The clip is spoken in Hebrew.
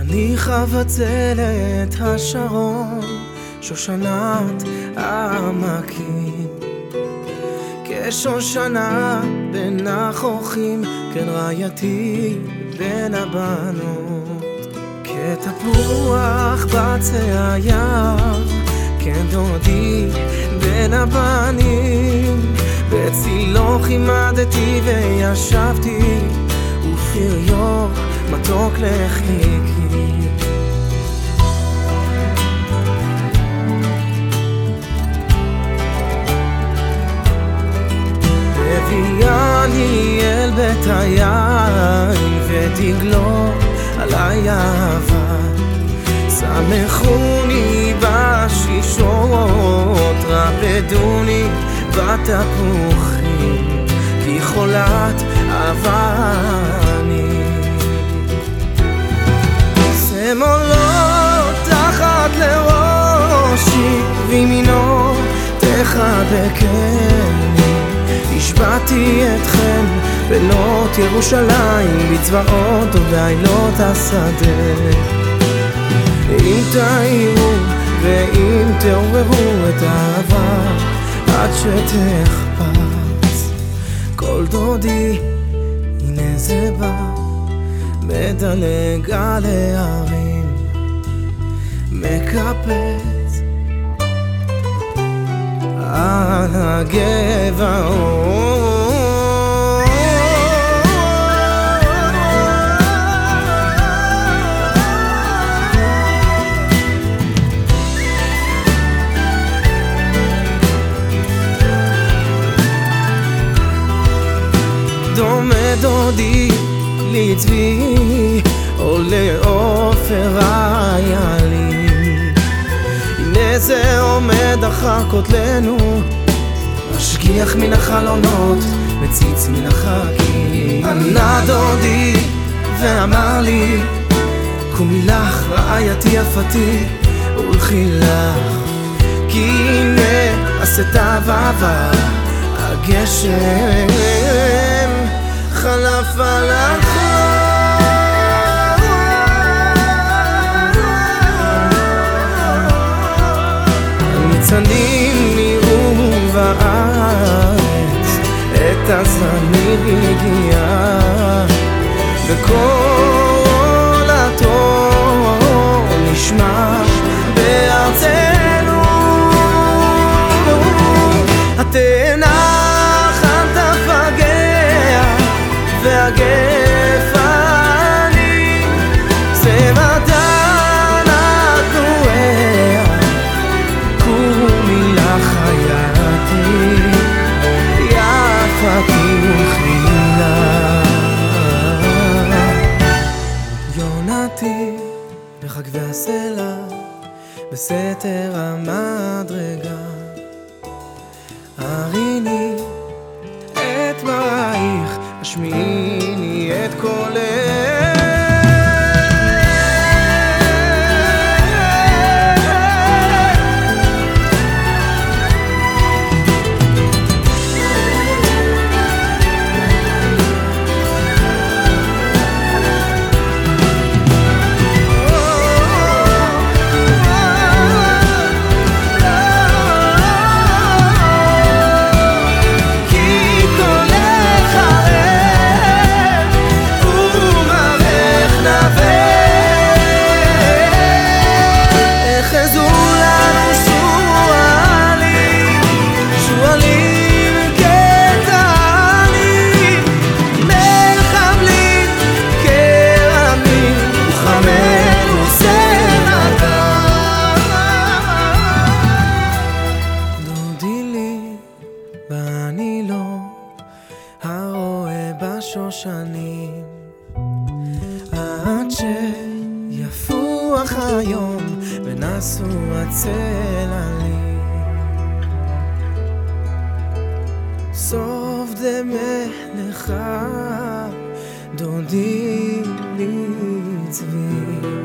אני חבצלת השרון, שושנת העמקים. כשושנה בין החוכים, כן רעייתי בין הבנות. כתפוח בצע היער, כן דודי בין הבנים. בצילו כימדתי וישבתי, ופריו מתוק לחיקי. הביאני אל בית היין ותגלו עלי אהבה שמחוני בשישות רפדוני בתפוחים כי חולת אהבה אני. שמאלו תחת לראשי וימינו תחבקני. השבעתי אתכם בנות ירושלים בצבאות ובעילות השדה. אם תאירו ואם תעוררו את האהבה עד שתחפץ. כל דודי הנה זה בא מדלג על ההרים מקפץ על הגבעות דודי לצבי או לעופר איילים הנה זה עומד אחר כותלנו משגיח מן החלונות מציץ מן החגים. ענה דודי ואמר לי קומי לך רעייתי יפתי ולכי לך. כי הנה עשתה ועבר הגשם חלף על הניצנים נראו בארץ, את הזמיר הגיע, וקול והגפנים זה מתן הגרוע קומי לך חייתי, יפתי ולחילה. יונתי בחגבי הסלע, בסתר המדרגה. הריני את מראייך, השמיעיני את קולך. הרואה בשושנים עד שיפוח היום ונסו הצללים. סוף דמלך דודי לי צבי